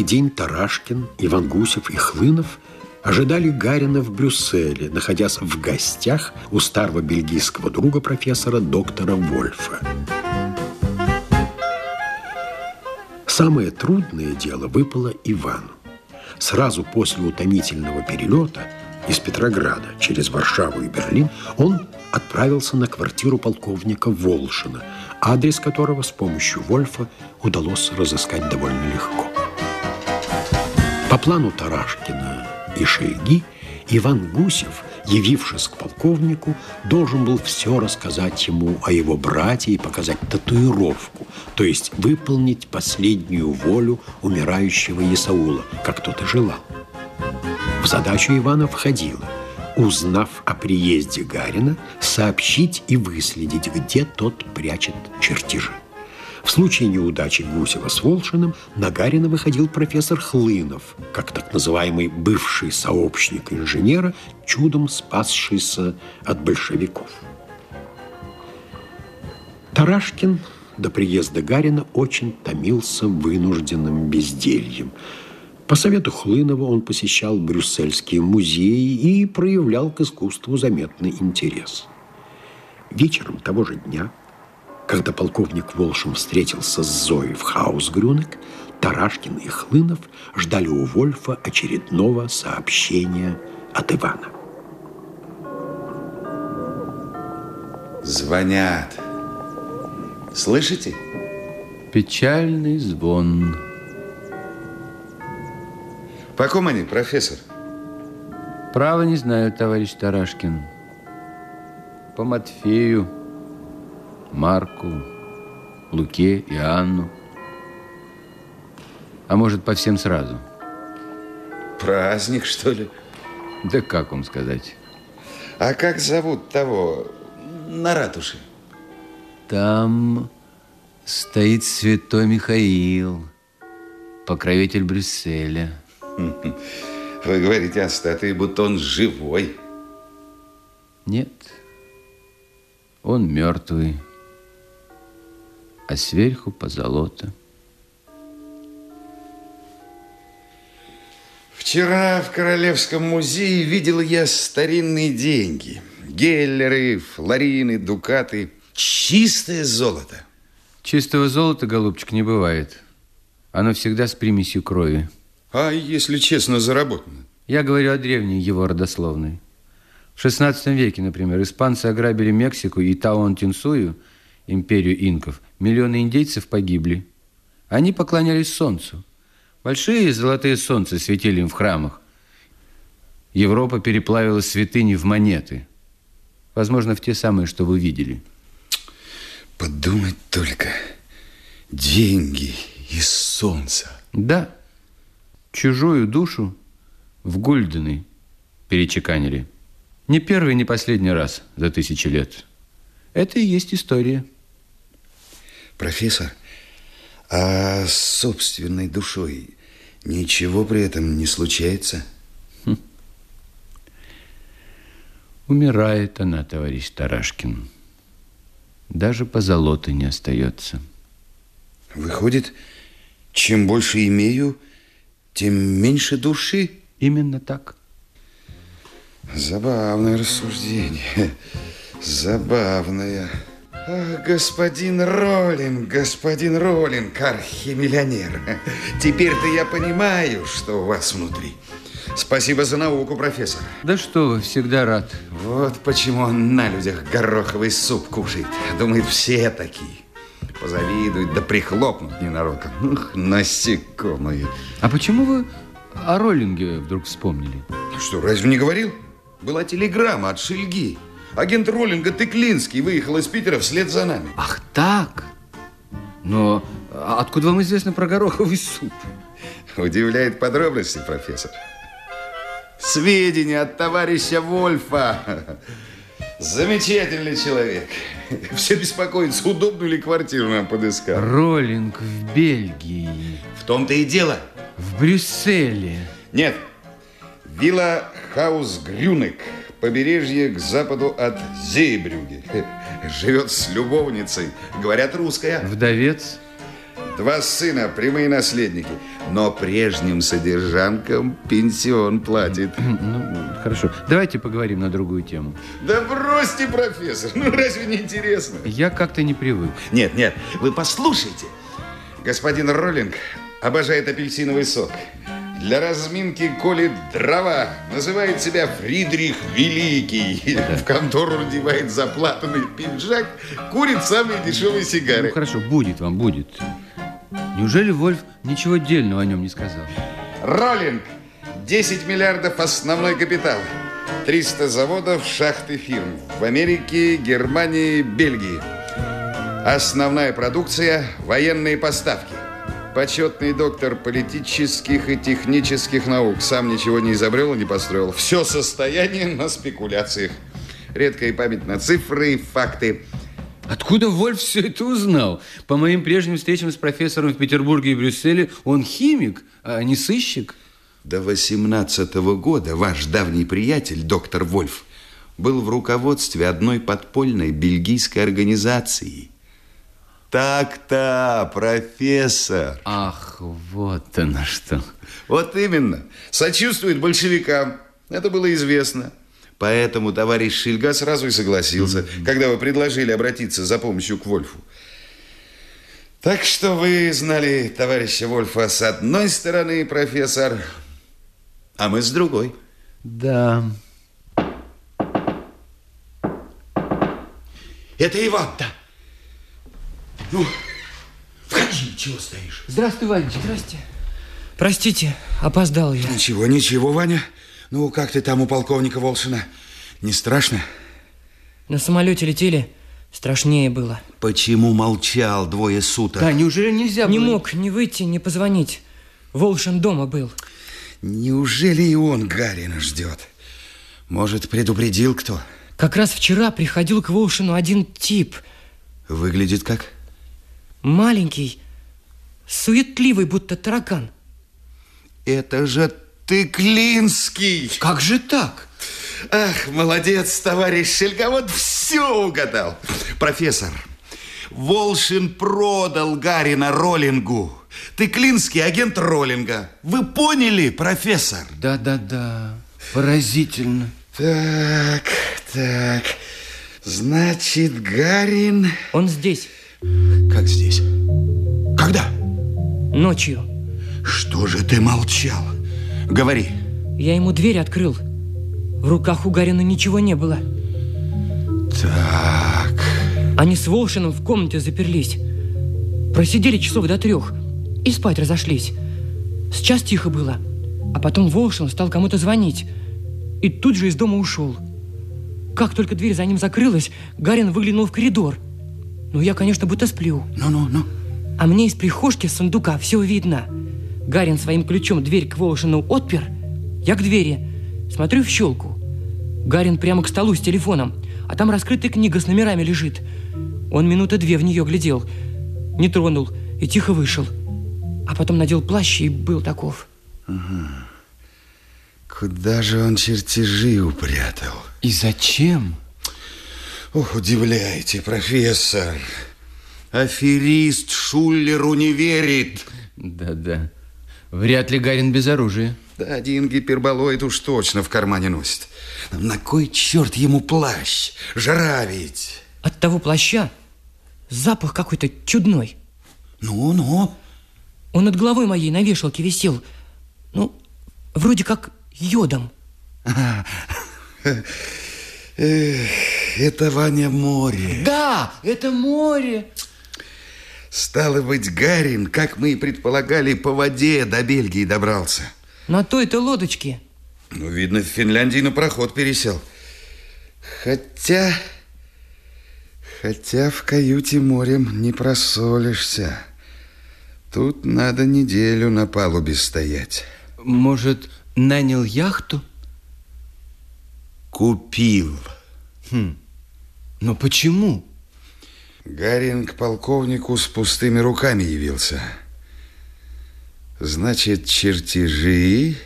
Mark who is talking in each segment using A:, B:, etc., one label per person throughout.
A: Пятый день Тарашкин, Иван Гусев и Хлынов ожидали Гарина в Брюсселе, находясь в гостях у старого бельгийского друга профессора доктора Вольфа. Самое трудное дело выпало Ивану. Сразу после утомительного перелета из Петрограда через Варшаву и Берлин он отправился на квартиру полковника Волшина, адрес которого с помощью Вольфа удалось разыскать довольно легко. По плану Тарашкина и Шельги Иван Гусев, явившись к полковнику, должен был все рассказать ему о его брате и показать татуировку, то есть выполнить последнюю волю умирающего Исаула, как тот и желал. В задачу Ивана входило, узнав о приезде Гарина, сообщить и выследить, где тот прячет чертежи. В случае неудачи Гусева с Волшиным на Гарина выходил профессор Хлынов, как так называемый бывший сообщник инженера, чудом спасшийся от большевиков. Тарашкин до приезда Гарина очень томился вынужденным бездельем. По совету Хлынова он посещал брюссельские музеи и проявлял к искусству заметный интерес. Вечером того же дня когда полковник Волшин встретился с Зоей в Хаусгрюнек, Тарашкин и Хлынов ждали у Вольфа очередного сообщения от Ивана.
B: Звонят. Слышите?
C: Печальный звон.
B: По ком они, профессор?
C: Право не знаю, товарищ Тарашкин. По Матфею. Марку, Луке и Анну. А может, по всем сразу?
B: Праздник, что ли?
C: Да как вам сказать?
B: А как зовут того на ратуше?
C: Там стоит святой Михаил, покровитель Брюсселя.
B: Вы говорите о статуе, будто он живой.
C: Нет, он мертвый а сверху позолота.
B: Вчера в Королевском музее видел я старинные деньги. Геллеры, флорины, дукаты. Чистое золото.
C: Чистого золота, голубчик, не бывает. Оно всегда с примесью крови.
B: А если честно, заработано?
C: Я говорю о древней его родословной. В XVI веке, например, испанцы ограбили Мексику и Таон-Тинсую, империю инков, Миллионы индейцев погибли. Они поклонялись солнцу. Большие золотые солнца светили им в храмах. Европа переплавила святыни в монеты. Возможно, в те самые, что вы видели.
B: Подумать только. Деньги из солнца.
C: Да. Чужую душу в гульдены перечеканили. Не первый, не последний раз за тысячи лет. Это и есть история.
B: Профессор, а с собственной душой ничего при этом не случается? Хм.
C: Умирает она, товарищ Тарашкин. Даже по золоту не остается.
B: Выходит, чем больше имею, тем меньше души?
C: Именно так.
B: Забавное рассуждение. Забавное. Ах, господин Роллинг, господин Роллинг, архимиллионер. Теперь-то я понимаю, что у вас внутри. Спасибо за науку, профессор.
C: Да что вы, всегда рад.
B: Вот почему он на людях гороховый суп кушает. Думает, все такие. Позавидуют, да прихлопнут ненароком. Ух, насекомые.
C: А почему вы о Роллинге вдруг вспомнили?
B: Что, разве не говорил? Была телеграмма от Шельги. Агент Роллинга Тыклинский выехал из Питера вслед за нами.
C: Ах так? Но откуда вам известно про гороховый суп?
B: Удивляет подробности, профессор. Сведения от товарища Вольфа. Замечательный человек. Все беспокоятся, удобную ли квартиру нам подыскал.
C: Роллинг в Бельгии.
B: В том-то и дело.
C: В Брюсселе.
B: Нет. Вилла Хаус Грюнек побережье к западу от Зейбрюги. Живет с любовницей, говорят, русская.
C: Вдовец?
B: Два сына, прямые наследники. Но прежним содержанкам пенсион платит.
C: Ну, хорошо. Давайте поговорим на другую тему.
B: Да бросьте, профессор. Ну, разве не интересно?
C: Я как-то не привык.
B: Нет, нет, вы послушайте. Господин Роллинг обожает апельсиновый сок. Для разминки колет дрова. Называет себя Фридрих Великий. В контору надевает заплатанный пиджак, курит самые дешевые
C: Ну,
B: сигары.
C: хорошо, будет вам, будет. Неужели Вольф ничего дельного о нем не сказал?
B: Роллинг. 10 миллиардов основной капитал. 300 заводов, шахты фирм. В Америке, Германии, Бельгии. Основная продукция – военные поставки. Почетный доктор политических и технических наук. Сам ничего не изобрел и не построил. Все состояние на спекуляциях. Редкая память на цифры и факты.
C: Откуда Вольф все это узнал? По моим прежним встречам с профессором в Петербурге и Брюсселе, он химик, а не сыщик.
B: До 18 года ваш давний приятель, доктор Вольф, был в руководстве одной подпольной бельгийской организации. Так-то, профессор.
C: Ах, вот оно что.
B: Вот именно. Сочувствует большевикам. Это было известно. Поэтому товарищ Шильга сразу и согласился, когда вы предложили обратиться за помощью к Вольфу. Так что вы знали товарища Вольфа с одной стороны, профессор, а мы с другой.
C: Да.
B: Это Иван. Да. Ну, входи, чего стоишь?
C: Здравствуй, Ванечка.
D: Здрасте. Простите, опоздал я.
B: Ничего, ничего, Ваня. Ну, как ты там у полковника Волшина? Не страшно?
D: На самолете летели, страшнее было.
B: Почему молчал двое суток?
C: Да, неужели нельзя
D: Не
C: было-
D: мог ни выйти, ни позвонить. Волшин дома был.
B: Неужели и он Гарина ждет? Может, предупредил кто?
D: Как раз вчера приходил к Волшину один тип.
B: Выглядит как?
D: Маленький, суетливый, будто таракан.
B: Это же ты Клинский!
C: Как же так?
B: Ах, молодец, товарищ Шельга, вот все угадал. Профессор, Волшин продал Гарина Роллингу. Ты Клинский, агент Роллинга. Вы поняли, профессор?
C: Да-да-да, поразительно.
B: Так, так. Значит, Гарин...
D: Он здесь,
B: Как здесь? Когда?
D: ночью.
B: Что же ты молчал? Говори.
D: Я ему дверь открыл. В руках у Гарина ничего не было.
B: Так.
D: Они с Волшиным в комнате заперлись. Просидели часов до трех и спать разошлись. Сейчас тихо было. А потом Волшин стал кому-то звонить. И тут же из дома ушел. Как только дверь за ним закрылась, Гарин выглянул в коридор. Ну, я, конечно, будто сплю.
B: Ну-ну-ну.
D: А мне из прихожки с сундука все видно. Гарин своим ключом дверь к Волошину отпер. Я к двери. Смотрю в щелку. Гарин прямо к столу с телефоном. А там раскрытая книга с номерами лежит. Он минуты две в нее глядел. Не тронул и тихо вышел. А потом надел плащ и был таков.
B: Куда же он чертежи упрятал?
C: И зачем?
B: Удивляете, профессор. Аферист Шуллеру не верит.
C: Да-да. Вряд ли Гарин без оружия.
B: Да один гиперболоид уж точно в кармане носит. На кой черт ему плащ? Жара ведь.
D: От того плаща запах какой-то чудной.
B: Ну-ну.
D: Он над головой моей на вешалке висел. Ну, вроде как йодом.
B: Это Ваня море.
C: Да, это море.
B: Стало быть, Гарин, как мы и предполагали, по воде до Бельгии добрался.
D: На той-то лодочке.
B: Ну, видно, в Финляндии на проход пересел. Хотя... Хотя в каюте морем не просолишься. Тут надо неделю на палубе стоять.
C: Может, нанял яхту?
B: Купил.
C: Но почему?
B: Гарин к полковнику с пустыми руками явился. Значит, чертежи...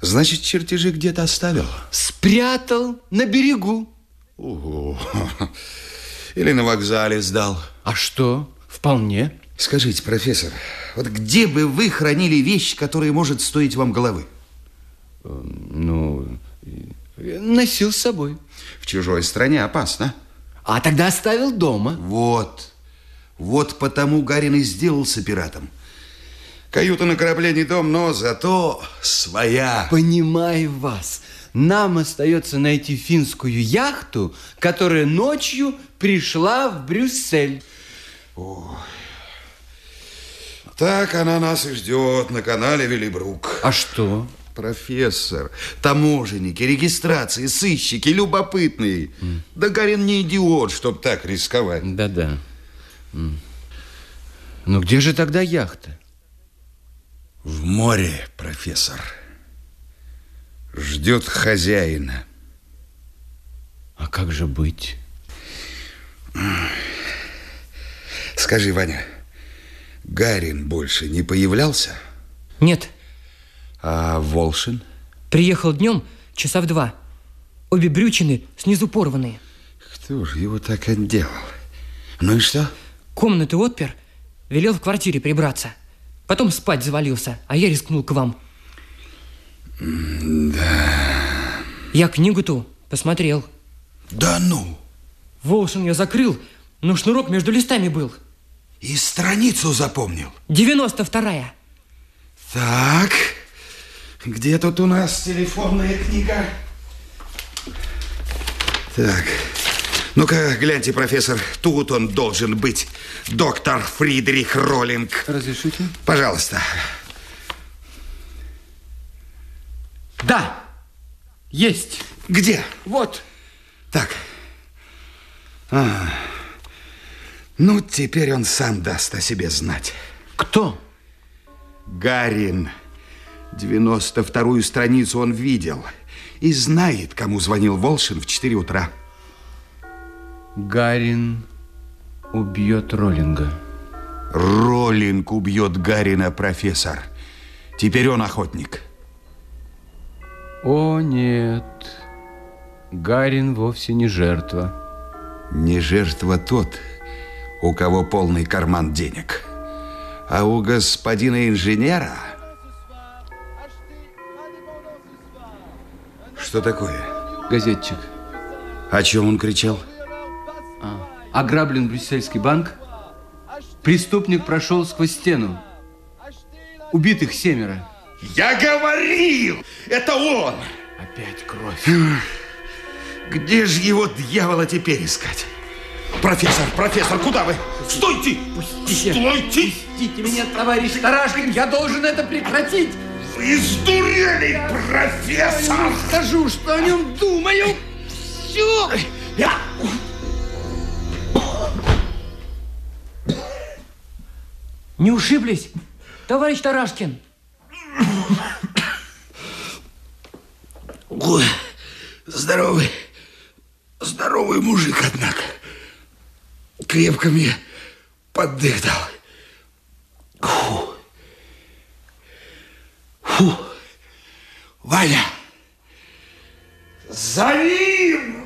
B: Значит, чертежи где-то оставил.
C: Спрятал на берегу.
B: Ого. Или на вокзале сдал.
C: А что? Вполне.
B: Скажите, профессор, вот где бы вы хранили вещь, которая может стоить вам головы?
C: Ну, носил с собой.
B: В чужой стране опасно.
C: А тогда оставил дома.
B: Вот. Вот потому Гарин и сделался пиратом. Каюта на корабле не дом, но зато своя.
C: Понимаю вас. Нам остается найти финскую яхту, которая ночью пришла в Брюссель.
B: Ой. Так она нас и ждет на канале Велибрук.
C: А что?
B: Профессор, таможенники, регистрации, сыщики, любопытные. Mm. Да Гарин не идиот, чтоб так рисковать.
C: Да-да. Mm. Ну где же тогда яхта?
B: В море, профессор. Ждет хозяина.
C: А как же быть?
B: Скажи, Ваня, Гарин больше не появлялся?
D: Нет.
B: А Волшин?
D: Приехал днем часа в два. Обе брючины снизу порванные.
B: Кто же его так отделал? Ну и что?
D: Комнаты отпер, велел в квартире прибраться. Потом спать завалился, а я рискнул к вам.
B: Да.
D: Я книгу ту посмотрел.
B: Да ну?
D: Волшин я закрыл, но шнурок между листами был.
B: И страницу запомнил?
D: 92-я.
B: Так, где тут у нас телефонная книга? Так, ну-ка, гляньте, профессор, тут он должен быть. Доктор Фридрих Роллинг.
C: Разрешите?
B: Пожалуйста.
C: Да, есть.
B: Где?
C: Вот.
B: Так. А, ну, теперь он сам даст о себе знать.
C: Кто?
B: Гарин. 92-ю страницу он видел. И знает, кому звонил Волшин в 4 утра.
C: Гарин убьет Роллинга.
B: Роллинг убьет Гарина, профессор. Теперь он охотник.
C: О, нет. Гарин вовсе не жертва.
B: Не жертва тот, у кого полный карман денег. А у господина инженера... Что такое?
C: Газетчик.
B: О чем он кричал?
C: А. Ограблен брюссельский банк. Преступник прошел сквозь стену. Убитых семеро.
B: Я говорил! Это он!
C: Опять кровь.
B: Где же его дьявола теперь искать? Профессор, профессор, куда вы? Стойте!
C: Пустите!
B: Стойте!
C: Пустите меня, товарищ Тарашкин! Я должен это прекратить!
B: Вы сдурели, профессор!
C: Я скажу, что о нем думаю! Все!
B: Я...
D: Не ушиблись, товарищ Тарашкин?
B: Ой, здоровый, здоровый мужик, однако. Крепко мне поддых дал. Фу. Фу. Ваня, зови!